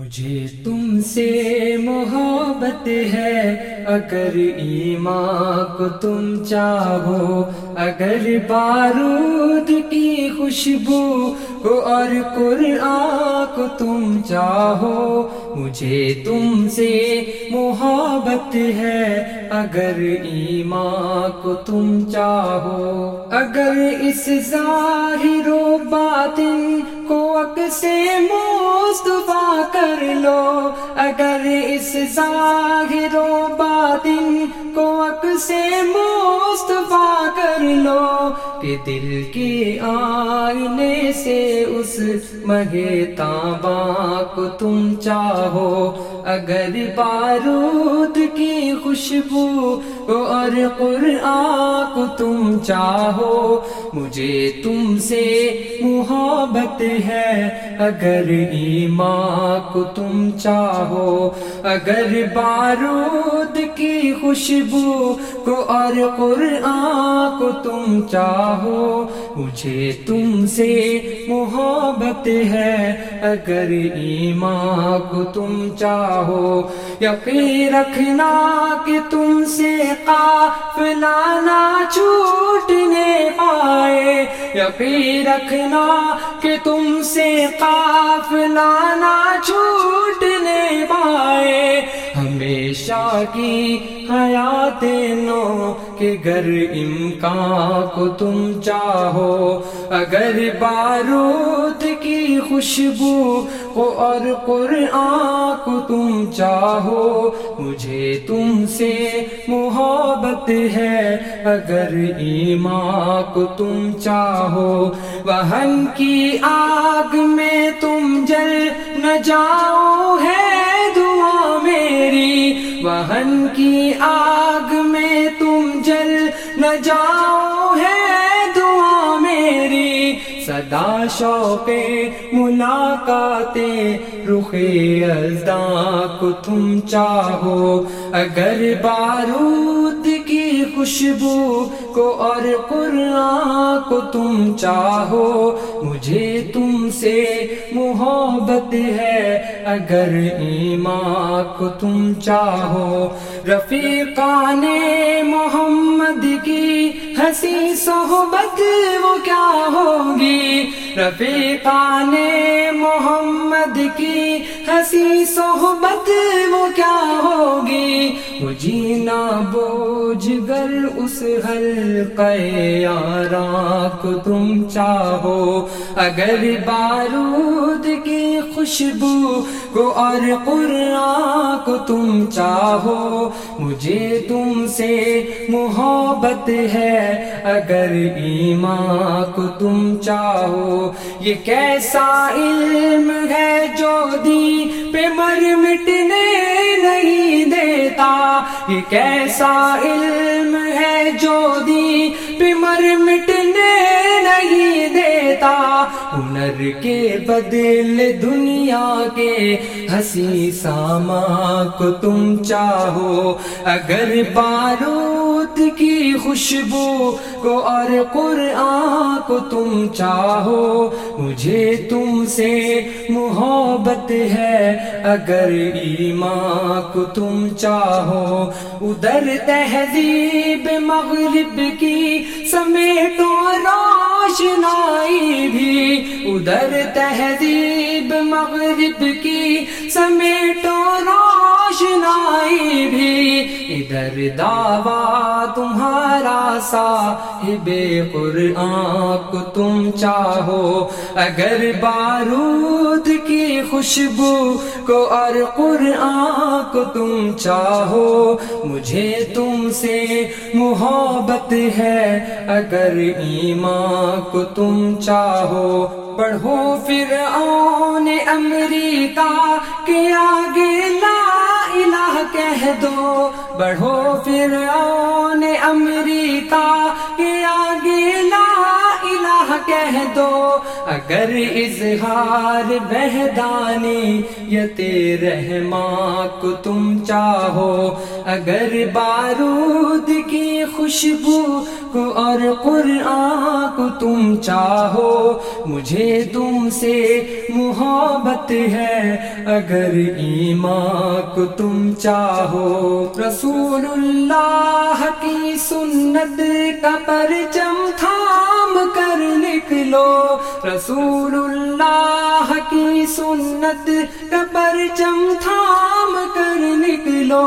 مجھے تم سے محبت ہے۔ اگر ایمان کو تم چاہو اگر بارود کی خوشبو اور قرآن کو تم چاہو، مجھے تم سے محبت ہے۔ اگر ایمان کو تم چاہو، اگر اس ظاہر و باطن کو سے مصطفیٰ کر لو، اگر اس ظاہر و کوک سے مصطفیٰ کر لو، کہ دل کے آئینے سے اس مہے تابا کو تم چاہو۔ اگر بارود کی خوشبو اور قرآن کو تم چاہو، مجھے تم سے محبت ہے۔ اگر ایمان کو تم چاہو، اگر بارود کی خوشبو کو اور قرآن کو تم چاہو، مجھے تم سے محبت ہے۔ اگر ایمان کو تم چاہو، یقین رکھنا کہ تم سے قافلہ نہ چھوٹنے پائے یقین رکھنا کہ تم سے قافلہ نہ چھوٹنے ہمیشہ کی حیات نو، کہ گر امکان کو تم چاہو۔ اگر بارود کی خوشبو کو اور قرآن کو تم چاہو، مجھے تم سے محبت ہے۔ اگر ایمان کو تم چاہو، وہن کی آگ میں تم جل نہ جاؤ، ہے دعا میری وہن کی آگ میں تم جل نہ جاؤ ہے دعا میری صدا شوق ملاقاتیں رخ ازداں کو تم چاہو اگر بارود خوشبو کو اور قرآن کو تم چاہو، مجھے تم سے محبت ہے۔ اگر ایمان کو تم چاہو، رفیقان محمد کی ہنسی صحبت وہ کیا ہوگی؟ رفیقان محمد کی ہنسی صحبت وہ کیا ہوگی؟ وہ بوجھ گر اس حلقہ یارا کو تم چاہو۔ اگر بارود کی خوشبو کو اور قرآن کو تم چاہو، مجھے تم سے محبت ہے۔ اگر ایمان کو تم چاہو، یہ کیسا علم ہے جو دی پہ مر مٹنے نہیں دیتا۔ یہ کیسا علم ہے جو دی پمر مٹنے نہیں دیتا۔ ہنر کے بدل دنیا کے ہنسی ساما کو تم چاہو۔ اگر بارود کی خوشبو کو اور قرآن کو تم چاہو مجھے تم سے محبت ہے اگر ایمان کو تم چاہو ادھر تہذیب مغرب کی سمیٹو روشنائی بھی ادھر تہذیب مغرب کی سمیٹو روشنائی بھی۔ ادھر دعویٰ تمہارا صاحب قرآن کو تم چاہو۔ اگر بارود کی خوشبو کو اور قرآن کو تم چاہو، مجھے تم سے محبت ہے۔ اگر ایمان کو تم چاہو، پڑھو پھر آن امریکہ کے آگے۔ دو بڑھو پھر امریکہ۔ کہہ دو اگر اظہار بہدانی یت رحمان کو تم چاہو اگر بارود کی خوشبو کو اور قرآن کو تم چاہو مجھے تم سے محبت ہے اگر ایمان کو تم چاہو رسول اللہ کی سنت کا پرچم تھام کر نکلو رسول اللہ کی سنت کا پرچم تھام کر نکلو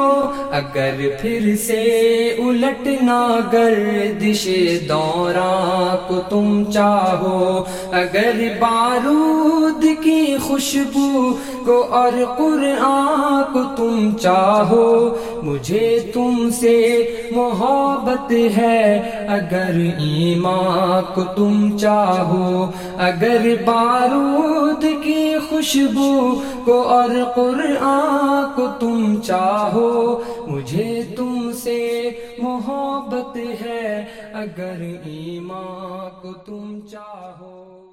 اگر پھر سے الٹنا گردش دوران کو تم چاہو، اگر بارود کی خوشبو کو اور قرآن کو تم چاہو، مجھے تم سے محبت ہے، اگر ایمان کو تم چاہو، اگر بارود کی خوشبو کو اور قرآن کو تم چاہو مجھے تم سے محبت ہے اگر ایمان کو تم چاہو۔